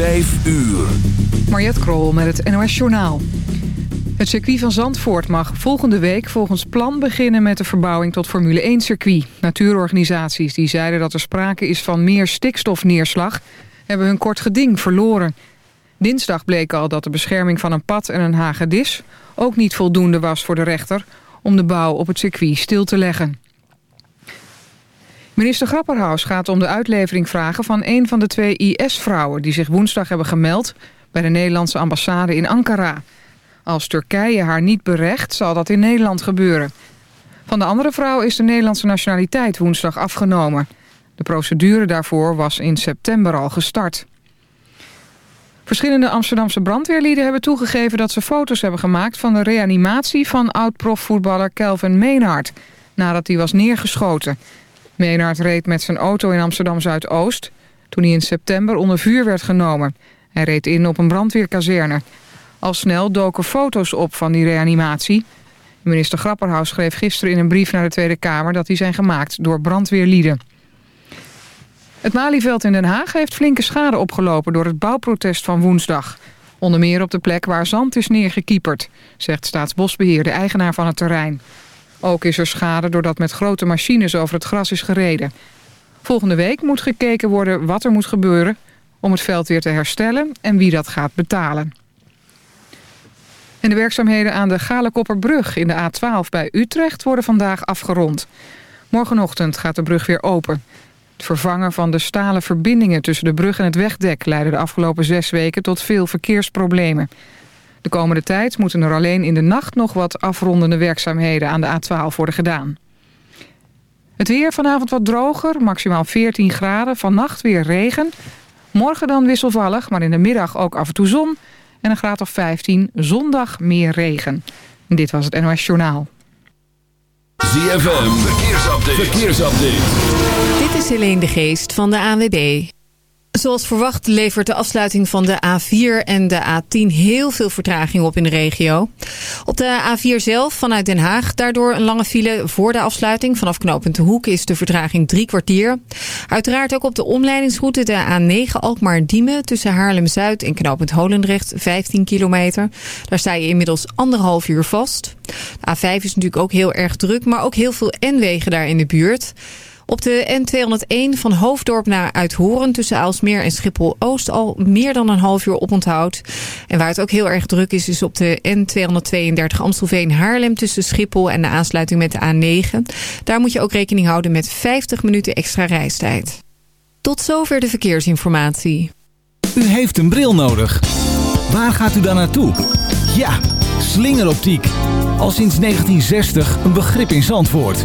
Vijf uur. Mariette Krol met het NOS Journaal. Het circuit van Zandvoort mag volgende week volgens plan beginnen met de verbouwing tot Formule 1-circuit. Natuurorganisaties die zeiden dat er sprake is van meer stikstofneerslag... hebben hun kort geding verloren. Dinsdag bleek al dat de bescherming van een pad en een hagedis... ook niet voldoende was voor de rechter om de bouw op het circuit stil te leggen. Minister Grapperhaus gaat om de uitlevering vragen van een van de twee IS-vrouwen... die zich woensdag hebben gemeld bij de Nederlandse ambassade in Ankara. Als Turkije haar niet berecht, zal dat in Nederland gebeuren. Van de andere vrouw is de Nederlandse nationaliteit woensdag afgenomen. De procedure daarvoor was in september al gestart. Verschillende Amsterdamse brandweerlieden hebben toegegeven dat ze foto's hebben gemaakt van de reanimatie van oud-profvoetballer Kelvin Meenhard, nadat hij was neergeschoten. Meenhard reed met zijn auto in Amsterdam-Zuidoost toen hij in september onder vuur werd genomen. Hij reed in op een brandweerkazerne. Al snel doken foto's op van die reanimatie. Minister Grapperhaus schreef gisteren in een brief naar de Tweede Kamer... dat die zijn gemaakt door brandweerlieden. Het Malieveld in Den Haag heeft flinke schade opgelopen... door het bouwprotest van woensdag. Onder meer op de plek waar zand is neergekieperd... zegt Staatsbosbeheer, de eigenaar van het terrein. Ook is er schade doordat met grote machines over het gras is gereden. Volgende week moet gekeken worden wat er moet gebeuren... om het veld weer te herstellen en wie dat gaat betalen. En de werkzaamheden aan de Galekopperbrug in de A12 bij Utrecht worden vandaag afgerond. Morgenochtend gaat de brug weer open. Het vervangen van de stalen verbindingen tussen de brug en het wegdek... leidde de afgelopen zes weken tot veel verkeersproblemen. De komende tijd moeten er alleen in de nacht nog wat afrondende werkzaamheden aan de A12 worden gedaan. Het weer vanavond wat droger, maximaal 14 graden. Vannacht weer regen. Morgen dan wisselvallig, maar in de middag ook af en toe zon. En een graad of 15, zondag meer regen. En dit was het NOS Journaal. ZFM, verkeersupdate. verkeersupdate. Dit is Helene de Geest van de ANWB. Zoals verwacht levert de afsluiting van de A4 en de A10 heel veel vertraging op in de regio. Op de A4 zelf vanuit Den Haag daardoor een lange file voor de afsluiting. Vanaf knooppunt De Hoek is de vertraging drie kwartier. Uiteraard ook op de omleidingsroute de A9 Alkmaar-Diemen tussen Haarlem-Zuid en knooppunt Holendrecht 15 kilometer. Daar sta je inmiddels anderhalf uur vast. De A5 is natuurlijk ook heel erg druk, maar ook heel veel N-wegen daar in de buurt. Op de N201 van Hoofddorp naar Uithoren tussen Aalsmeer en Schiphol-Oost al meer dan een half uur oponthoud. En waar het ook heel erg druk is, is op de N232 Amstelveen-Haarlem tussen Schiphol en de aansluiting met de A9. Daar moet je ook rekening houden met 50 minuten extra reistijd. Tot zover de verkeersinformatie. U heeft een bril nodig. Waar gaat u dan naartoe? Ja, slingeroptiek. Al sinds 1960 een begrip in Zandvoort.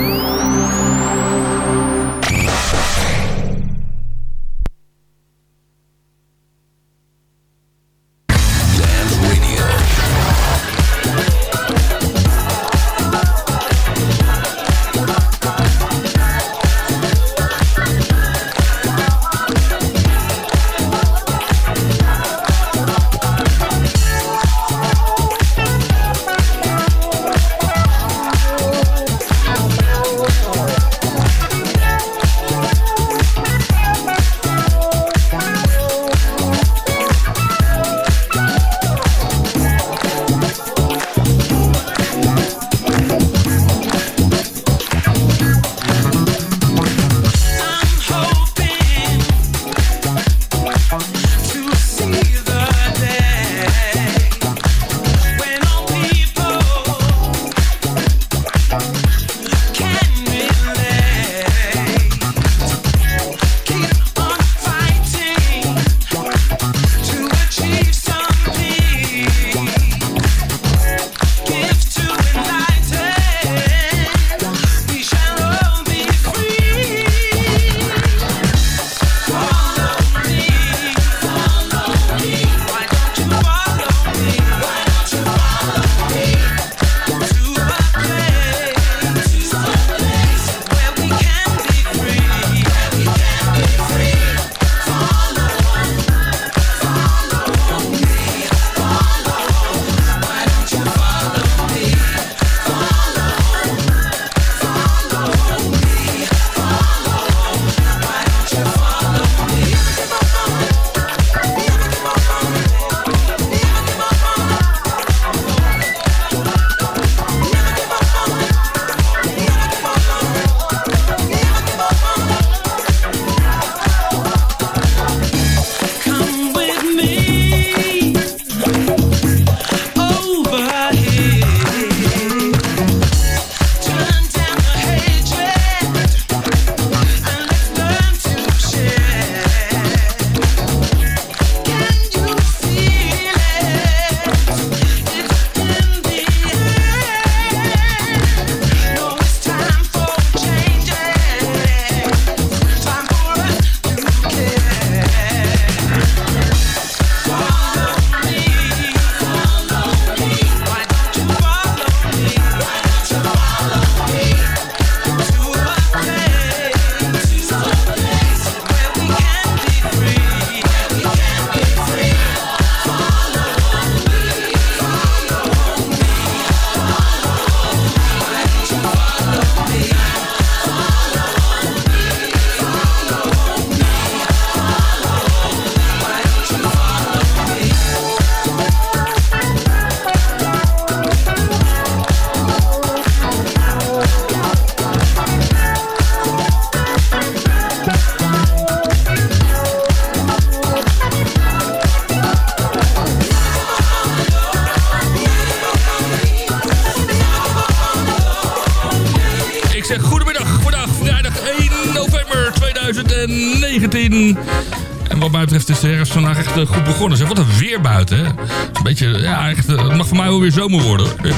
Weer zomer worden. Ja,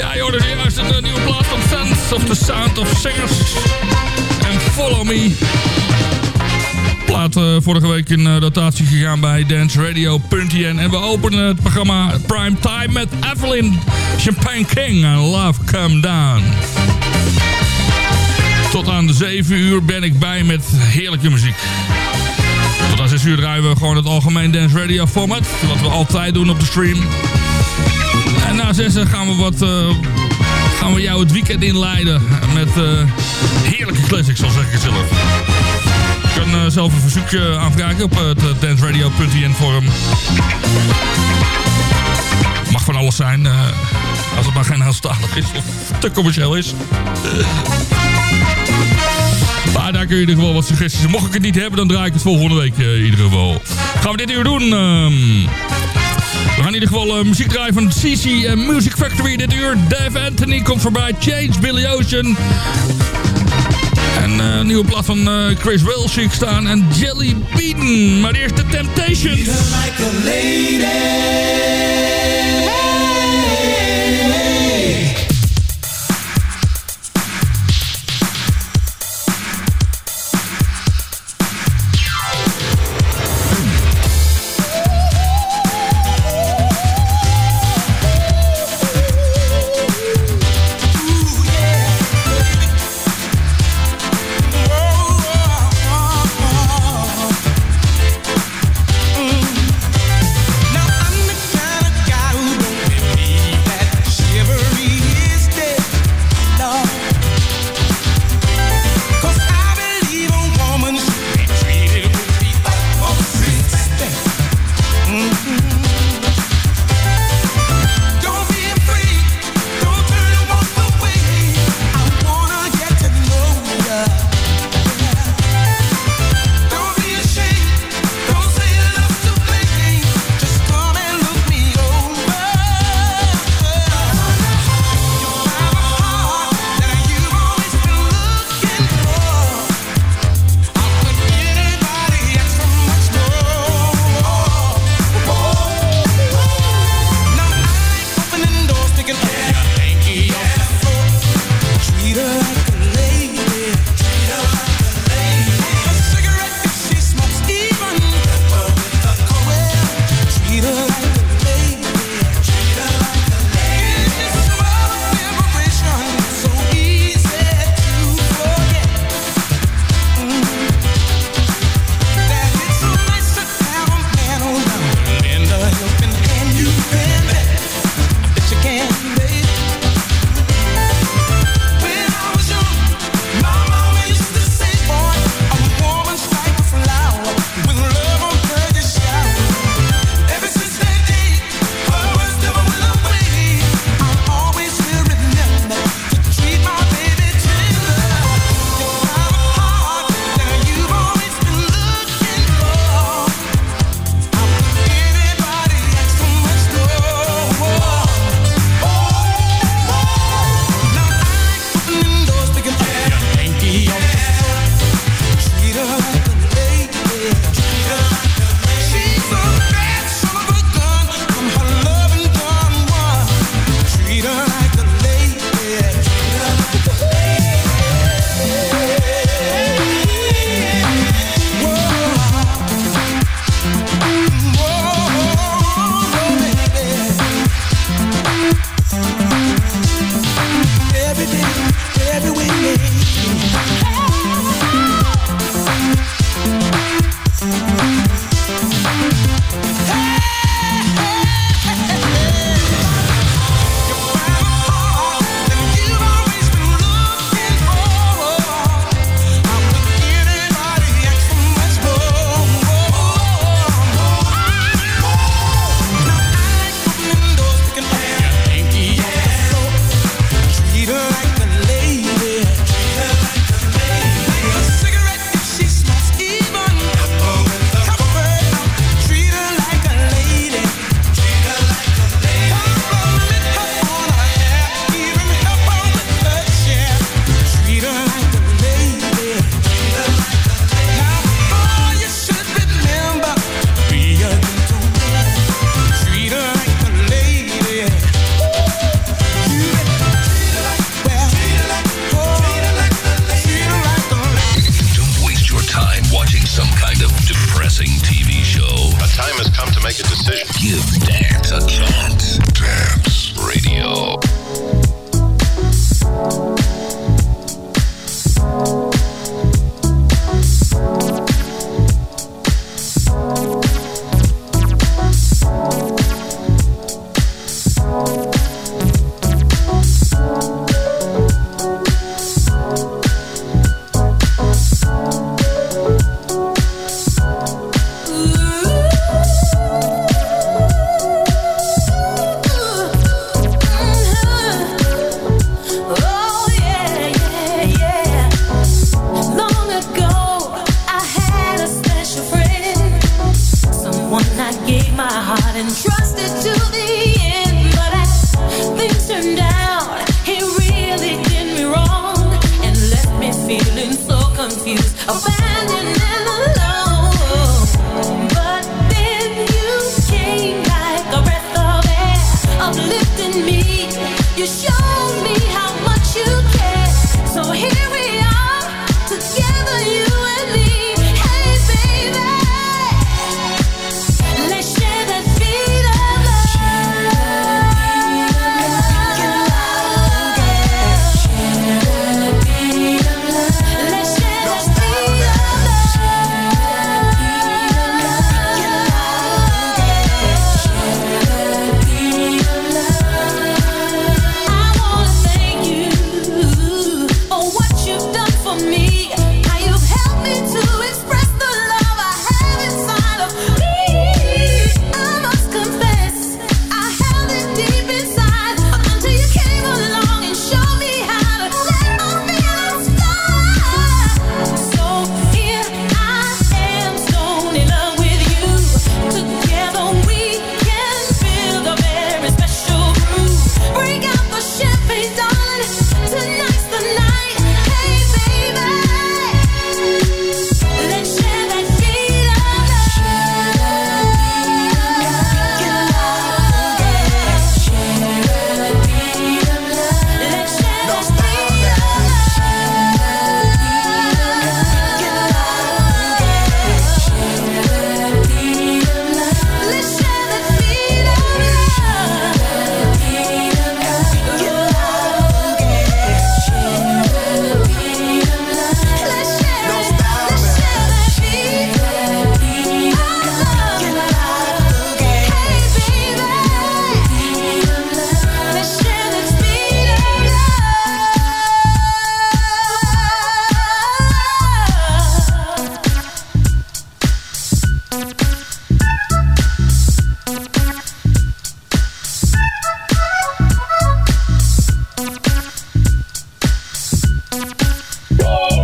ja joh, dus juist een eh, nieuwe plaat van Fans of the Sound of Singers. En Follow Me. Plaat eh, vorige week in eh, rotatie gegaan bij danceradio.nl. En we openen het programma Prime Time met Evelyn Champagne King en Love Come Down. Tot aan de 7 uur ben ik bij met heerlijke muziek. Tot aan 6 uur draaien we gewoon het algemeen Dance Radio format. Wat we altijd doen op de stream. En na 6 gaan we wat... eh, gaan we jou het weekend inleiden. Met eh, heerlijke classics, zoals zeg ik zelf. Je kan eh, zelf een verzoekje aanvragen op het uh, danceradio.nl forum. Mag van alles zijn. als het maar geen Nederlandstalig is of te commercieel is. Je in ieder geval wat suggesties. Mocht ik het niet hebben, dan draai ik het volgende week eh, in ieder geval. Gaan we dit uur doen. ehm. we gaan in ieder geval eh, muziek draaien van CC en Music Factory dit uur. Dave Anthony komt voorbij. Change, Billy Ocean. En eh, een nieuwe plaat van Chris Welsh zie ik staan. En Jelly Bean. Maar eerst de Temptations. Zijn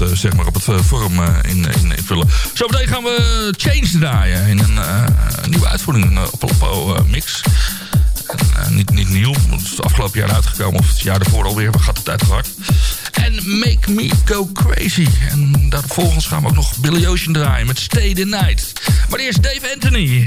Uh, zeg maar op het uh, forum in, in, invullen. Zometeen gaan we Change draaien in een nieuwe uitvoering, een Apollo mix. En, niet, niet nieuw, het is afgelopen jaar uitgekomen of het jaar daarvoor alweer, maar gaat tijd gehad. En Make Me Go Crazy. En daar vervolgens gaan we ook nog Billy Ocean draaien met Stay the Night. Maar eerst Dave Anthony.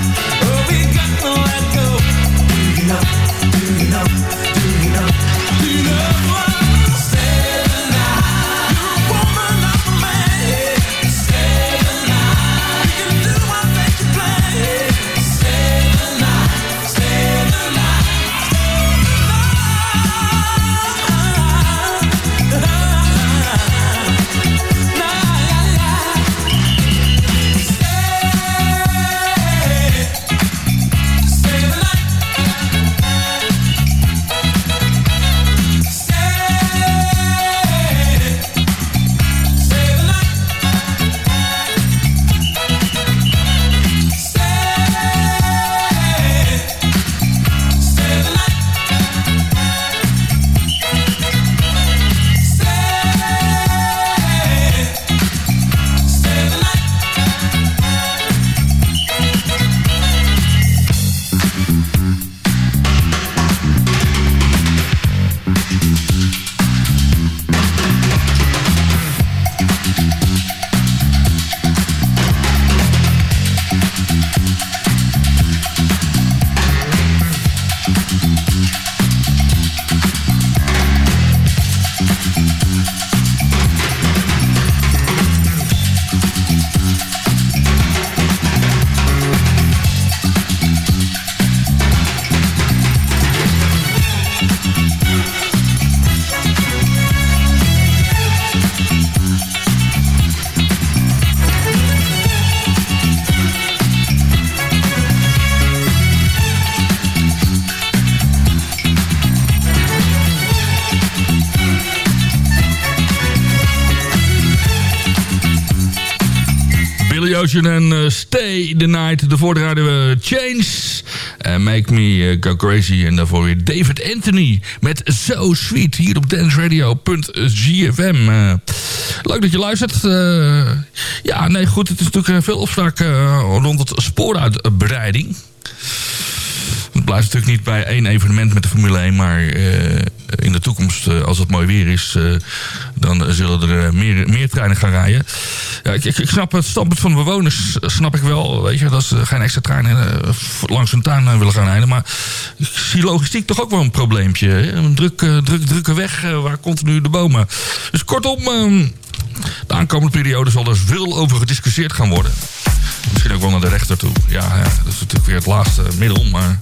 Ocean en uh, Stay the Night. Daarvoor draaiden we Change en Make Me uh, Go Crazy. En daarvoor weer David Anthony met So Sweet hier op danceradio.gfm. Uh, leuk dat je luistert. ja, nee, goed. Het is natuurlijk veel opspraak rond het spooruitbreiding. Het blijft natuurlijk niet bij één evenement met de Formule 1, maar in de toekomst, als het mooi weer is, dan zullen er meer, meer treinen gaan rijden. Ja, ik, ik, snap het standpunt van de bewoners, snap ik wel. Weet je, dat ze geen extra treinen langs hun tuin willen gaan rijden. Maar ik zie logistiek toch ook wel een probleempje. Een druk, druk, drukke weg waar continu de bomen. Dus kortom, de aankomende periode zal er veel over gediscussieerd gaan worden. Misschien ook wel naar de rechter toe. Ja, ja dat is natuurlijk weer het laatste middel, maar...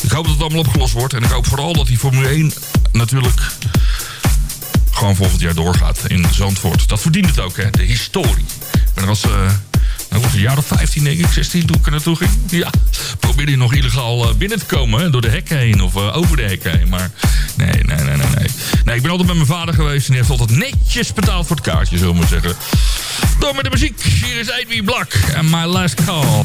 Ik hoop dat het allemaal opgelost wordt. En ik hoop vooral dat die Formule 1 natuurlijk gewoon volgend jaar doorgaat in Zandvoort. Dat verdient het ook, hè? De historie. Ben er als... Uh, nou, een jaar of 15, denk ik, 16 toen ik er naartoe ging. Ja, probeerde je nog illegaal uh, binnen te komen, hè, door de hekken heen of uh, over de hekken heen. Maar nee, nee, nee, nee, nee. Nee, ik ben altijd met mijn vader geweest en die heeft altijd netjes betaald voor het kaartje, zullen we maar zeggen. Door met de muziek. Hier is Ivy Black en My Last Call.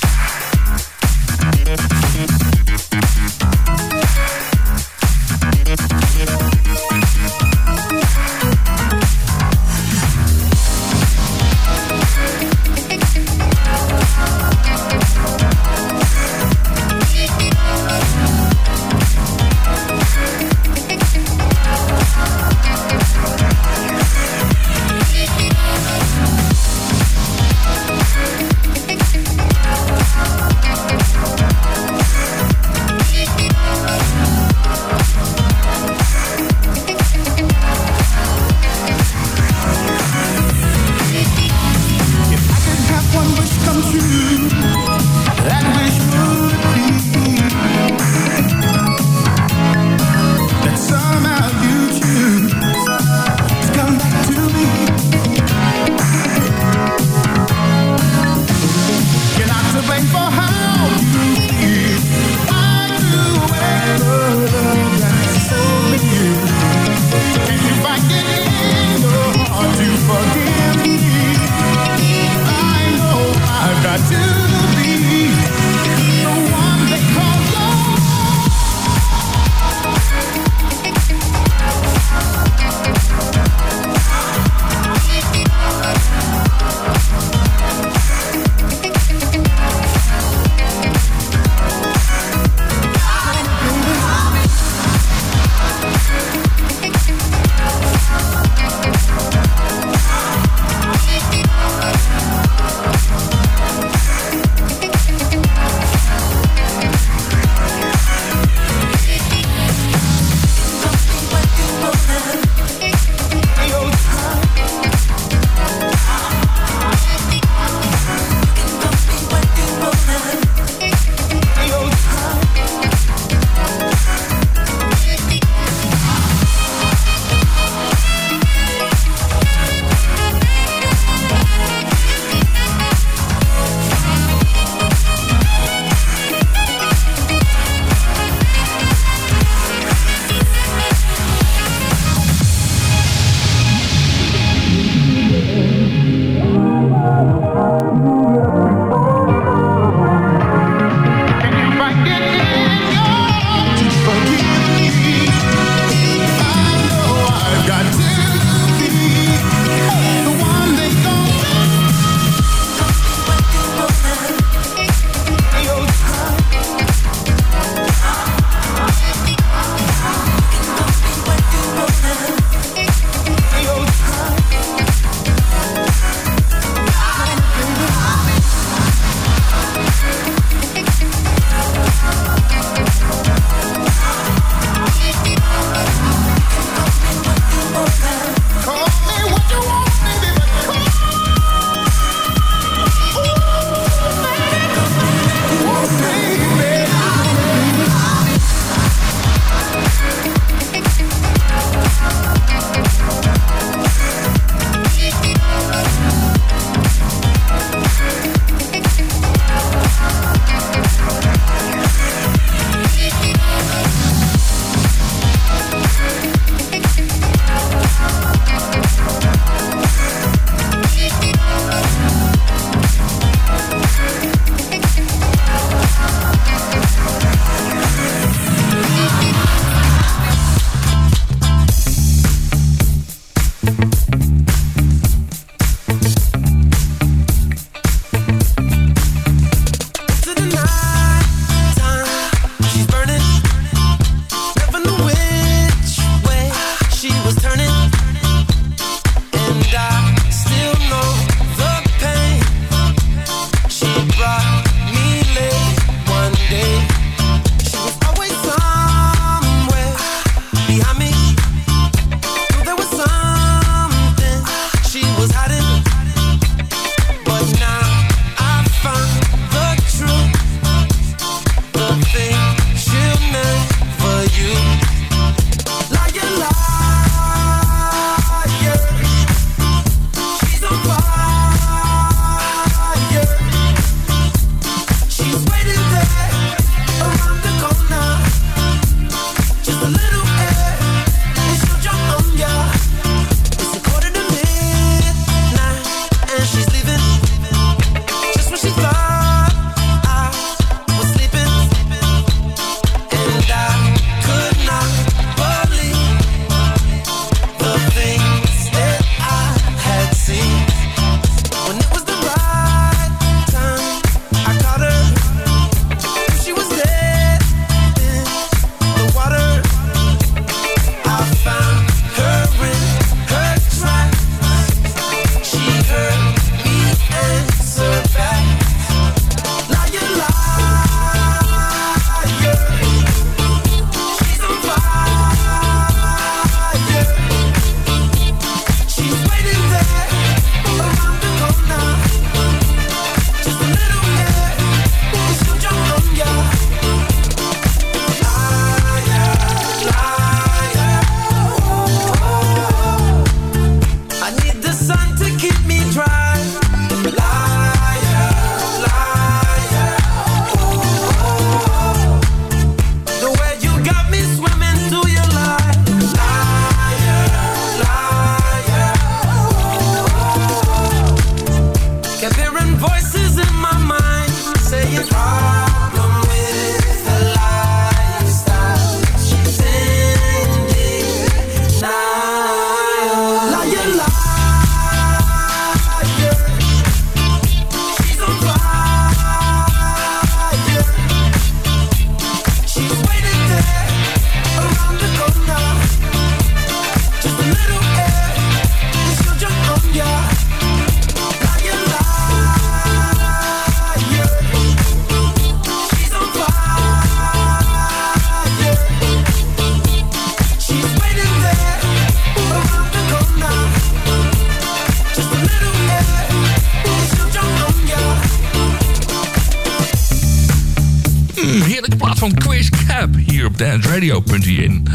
radio.in.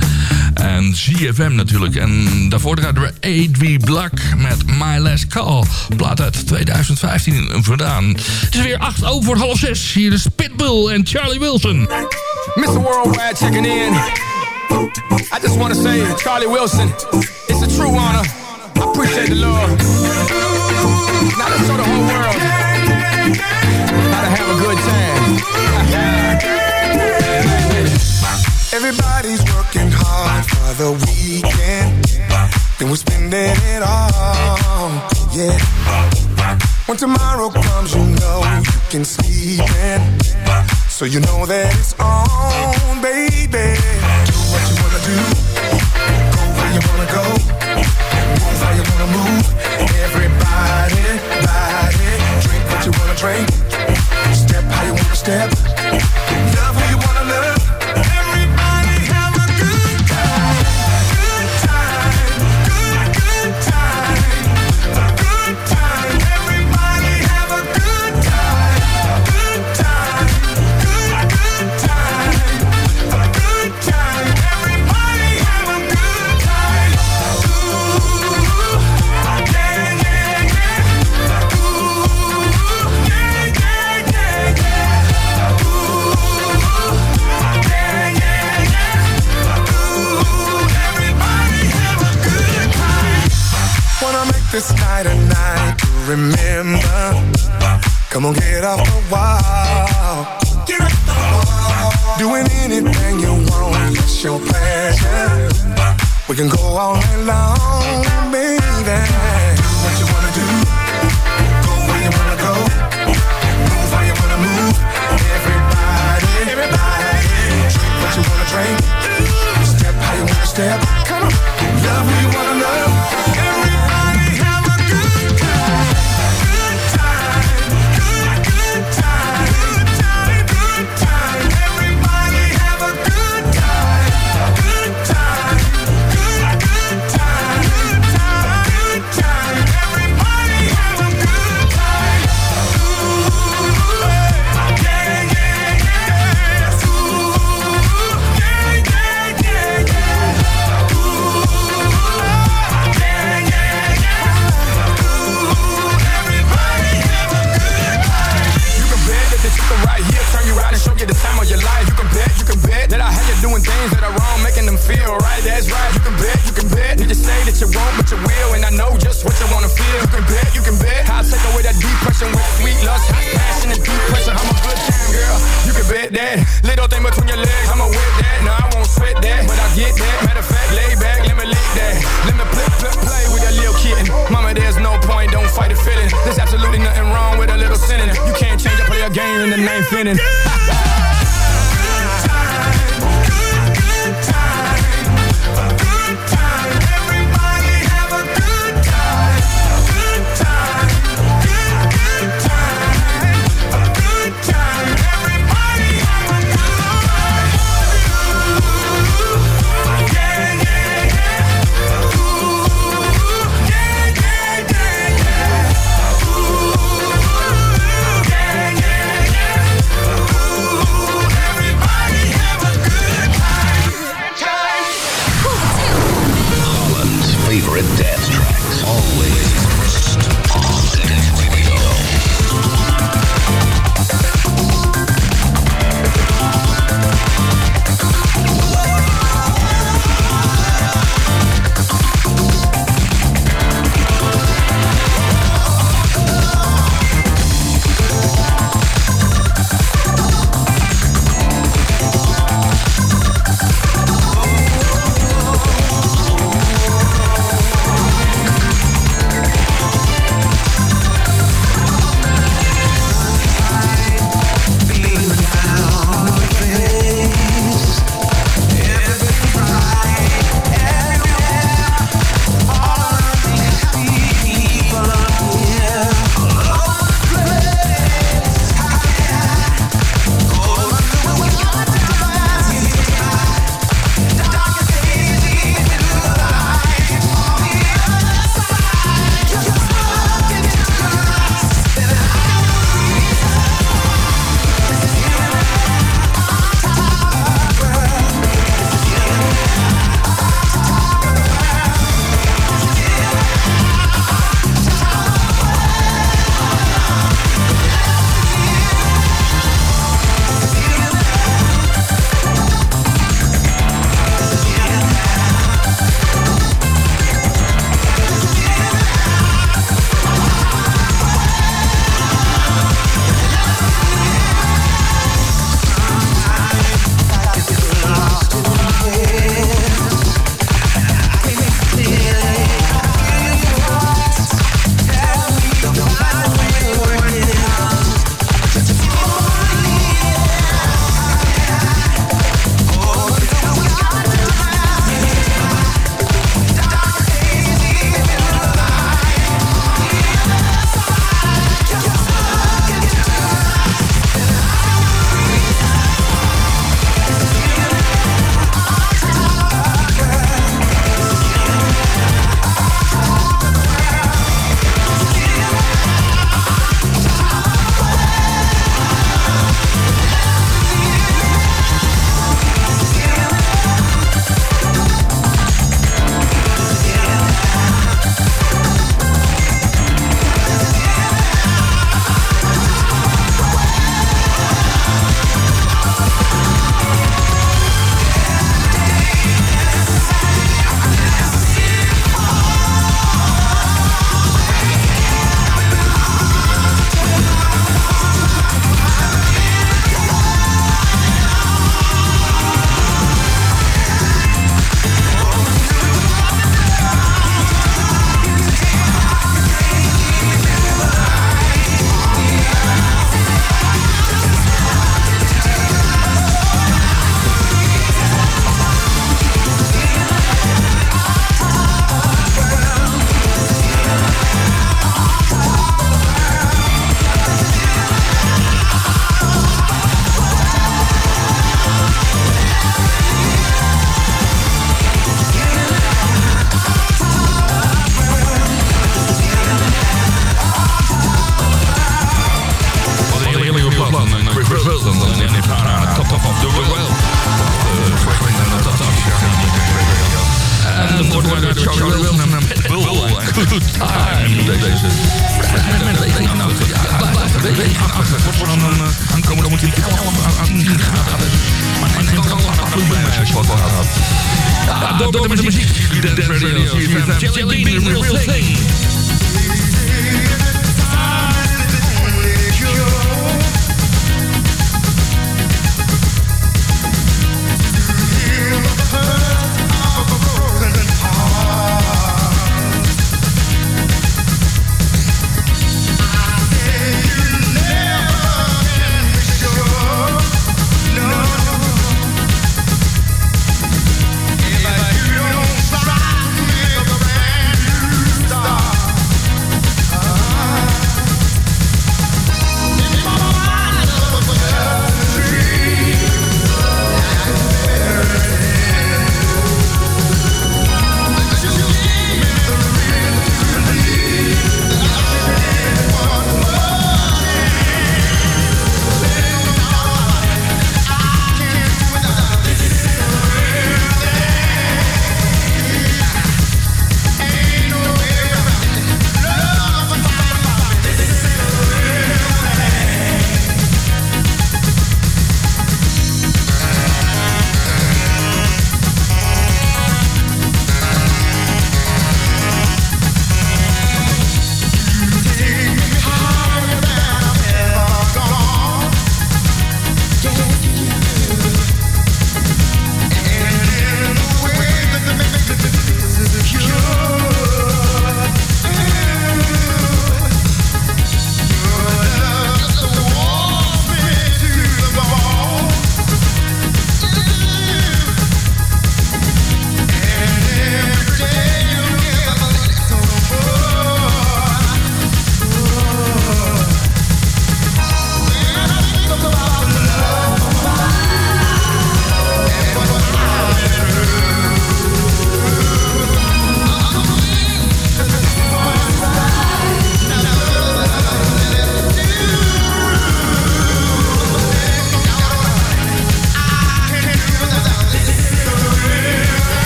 En ZFM natuurlijk. En daarvoor draaiden we A.D. Black met My Last Call. Plaat uit 2015 vandaan. Het is weer 8 over half 6. Hier is Pitbull en Charlie Wilson. Mr. Worldwide checking in. I just want to say, Charlie Wilson, it's a true honor. I appreciate the love. Now let's show the whole world how to have a good time. the weekend. Then we're spending it all, yeah. When tomorrow comes, you know you can sleep in. So you know that it's on, baby. Do what you wanna do. Go where you wanna go. Move how you wanna move. Everybody, body. Drink what you wanna drink. Can go all night long, baby. What you wanna do. Go where you wanna go. Move how you wanna move. Everybody, everybody. Drink what you wanna drink. Step how you wanna step.